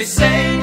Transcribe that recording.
They say